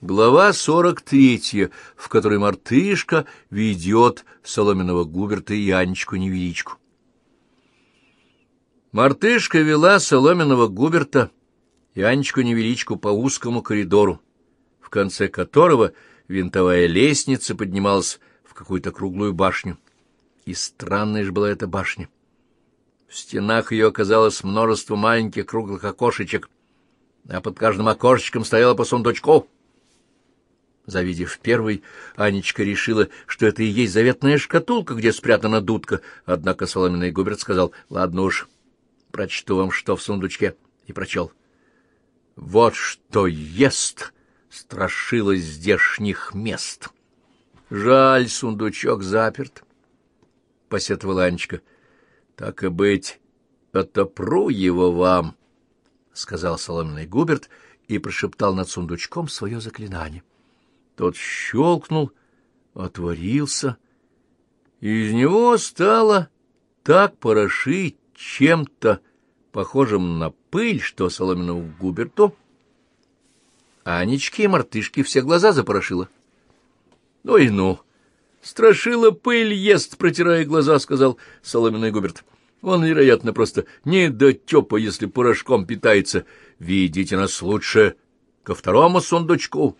Глава сорок третья, в которой мартышка ведет соломенного Губерта и Анечку-невеличку. Мартышка вела соломенного Губерта и Анечку-невеличку по узкому коридору, в конце которого винтовая лестница поднималась в какую-то круглую башню. И странная же была эта башня. В стенах ее оказалось множество маленьких круглых окошечек, а под каждым окошечком стояло по сундучку — Завидев первый, Анечка решила, что это и есть заветная шкатулка, где спрятана дудка, однако соломенный Губерт сказал, «Ладно уж, прочту вам, что в сундучке», и прочел. «Вот что ест страшила здешних мест». «Жаль, сундучок заперт», — посетовала Анечка. «Так и быть, отопру его вам», — сказал соломенный Губерт и прошептал над сундучком свое заклинание. Тот щелкнул, отворился, и из него стало так порошить чем-то похожим на пыль, что Соломину Губерту Анечке и мартышке все глаза запорошило. — Ну и ну! Страшила пыль ест, протирая глаза, — сказал Соломенный Губерт. — Он, вероятно, просто не до тёпа, если порошком питается. Видите нас лучше ко второму сундучку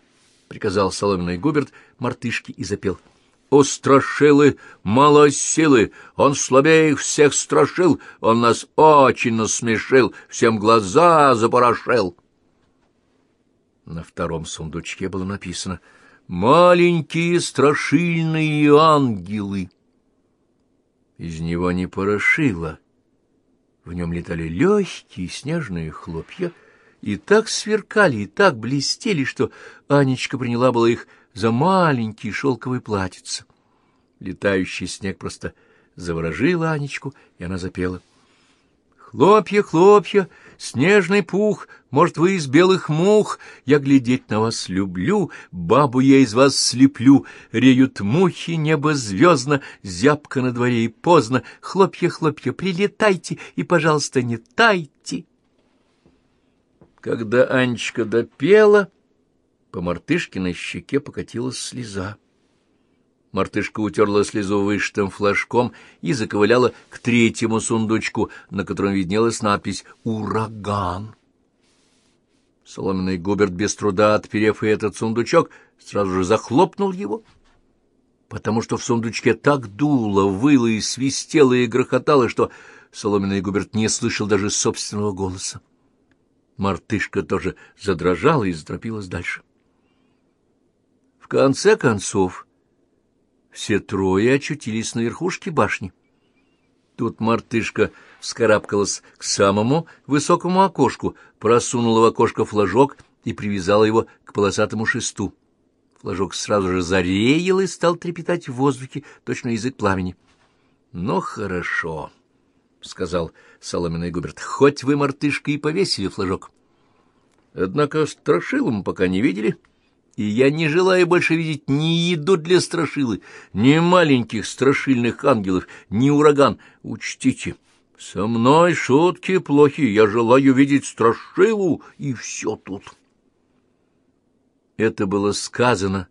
приказал соломенный Губерт мартышке и запел. «У страшилы мало силы, он слабее всех страшил, он нас очень насмешил, всем глаза запорошил». На втором сундучке было написано «Маленькие страшильные ангелы». Из него не порошило. В нем летали легкие снежные хлопья — и так сверкали, и так блестели, что Анечка приняла было их за маленькие шелковые платьица. Летающий снег просто заворожил Анечку, и она запела. «Хлопья, хлопья, снежный пух, может, вы из белых мух, я глядеть на вас люблю, бабу я из вас слеплю, реют мухи, небо звездно, зябко на дворе и поздно, хлопья, хлопья, прилетайте и, пожалуйста, не тайте». Когда Анечка допела, по мартышкиной щеке покатилась слеза. Мартышка утерла слезу вышитым флажком и заковыляла к третьему сундучку, на котором виднелась надпись «Ураган». Соломенный Губерт, без труда отперев и этот сундучок, сразу же захлопнул его, потому что в сундучке так дуло, выло и свистело и грохотало, что Соломенный Губерт не слышал даже собственного голоса. Мартышка тоже задрожала и заторопилась дальше. В конце концов, все трое очутились на верхушке башни. Тут мартышка вскарабкалась к самому высокому окошку, просунула в окошко флажок и привязала его к полосатому шесту. Флажок сразу же зареял и стал трепетать в воздухе, точно язык пламени. — Ну, хорошо, — сказал соломенный Губерт, — хоть вы, мартышка, и повесили флажок. Однако страшилу мы пока не видели, и я не желаю больше видеть ни еду для страшилы, ни маленьких страшильных ангелов, ни ураган. Учтите, со мной шутки плохие, я желаю видеть страшилу, и все тут. Это было сказано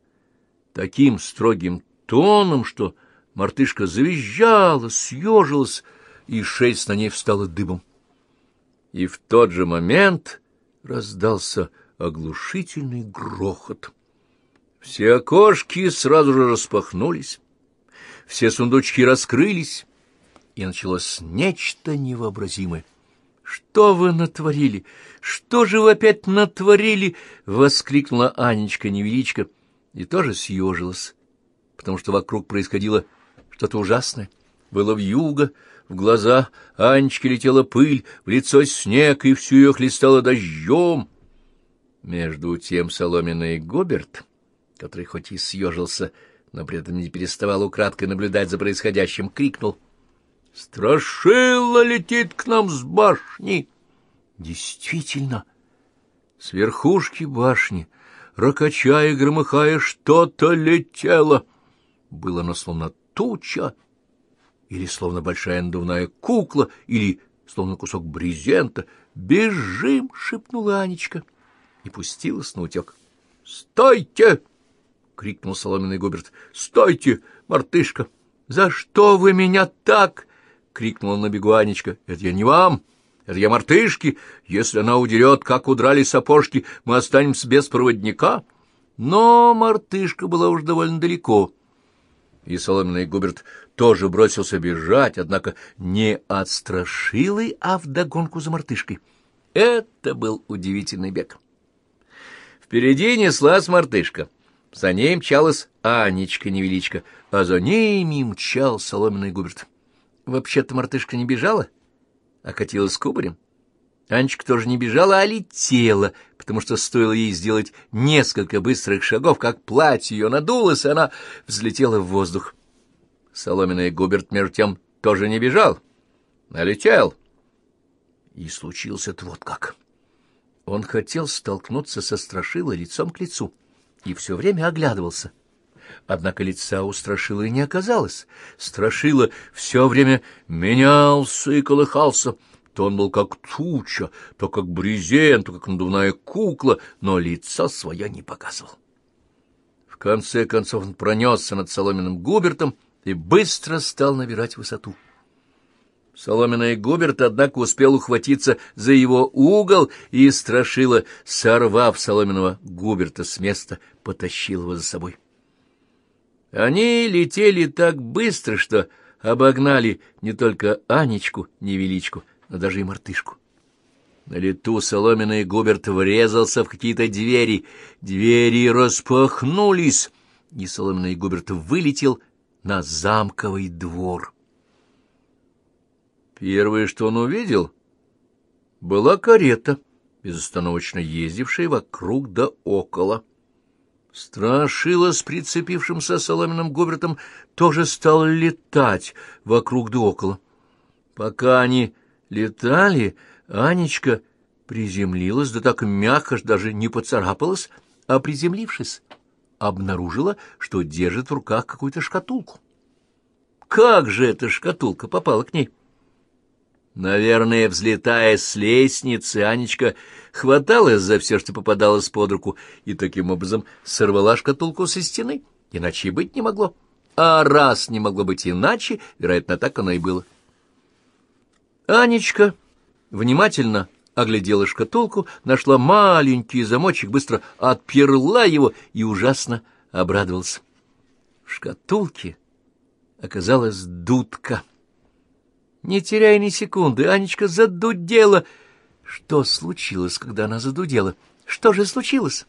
таким строгим тоном, что мартышка завизжала, съежилась, и шесть на ней встала дыбом. И в тот же момент раздался оглушительный грохот. Все окошки сразу же распахнулись, все сундучки раскрылись, и началось нечто невообразимое. «Что вы натворили? Что же вы опять натворили?» — воскликнула Анечка-невеличка и тоже съежилась, потому что вокруг происходило что-то ужасное. Было вьюга, в глаза Анечке летела пыль, в лицо снег, и всю ее хлестало дождем. Между тем соломенный Гоберт, который хоть и съежился, но при этом не переставал украдкой наблюдать за происходящим, крикнул «Страшила летит к нам с башни!» Действительно, с верхушки башни, ракачая и громыхая, что-то летело. Было оно словно туча, или словно большая надувная кукла, или словно кусок брезента. «Бежим!» — шепнула Анечка и пустилась на утек. «Стойте!» — крикнул соломенный Губерт. «Стойте, мартышка!» «За что вы меня так?» — крикнула на бегу Анечка. «Это я не вам, это я мартышки. Если она удерет, как удрали сапожки, мы останемся без проводника». Но мартышка была уж довольно далеко, и соломенный Губерт тоже бросился бежать, однако не от страшилы, а вдогонку за мартышкой. Это был удивительный бег. Впереди неслась мартышка. За ней мчалась Анечка-невеличка, а за ними мчал соломенный Губерт. Вообще-то мартышка не бежала, а катилась кубарем. Анечка тоже не бежала, а летела, потому что стоило ей сделать несколько быстрых шагов, как платье ее надулось, и она взлетела в воздух. Соломенный Губерт, между тем, тоже не бежал, а летел. И случился это вот как. Он хотел столкнуться со Страшилой лицом к лицу и все время оглядывался. Однако лица у Страшилы не оказалось. Страшила все время менялся и колыхался — то он был как туча, то как брезент, то как надувная кукла, но лица своя не показывал. В конце концов он пронесся над соломенным Губертом и быстро стал набирать высоту. Соломенный Губерт, однако, успел ухватиться за его угол и страшила, сорвав соломенного Губерта с места, потащил его за собой. Они летели так быстро, что обогнали не только Анечку, невеличку, но даже и мартышку. На лету соломенный Губерт врезался в какие-то двери. Двери распахнулись, и соломенный Губерт вылетел на замковый двор. Первое, что он увидел, была карета, безостановочно ездившая вокруг да около. Страшила с прицепившимся соломенным Губертом тоже стал летать вокруг да около. Пока они Летали, Анечка приземлилась, да так мягко, что даже не поцарапалась, а приземлившись, обнаружила, что держит в руках какую-то шкатулку. Как же эта шкатулка попала к ней? Наверное, взлетая с лестницы, Анечка хваталась за все, что попадалось под руку, и таким образом сорвала шкатулку со стены, иначе и быть не могло. А раз не могло быть иначе, вероятно, так оно и было. Анечка внимательно оглядела шкатулку, нашла маленький замочек, быстро отперла его и ужасно обрадовался. В шкатулке оказалась дудка. Не теряя ни секунды, Анечка задудела. Что случилось, когда она задудела? Что же случилось?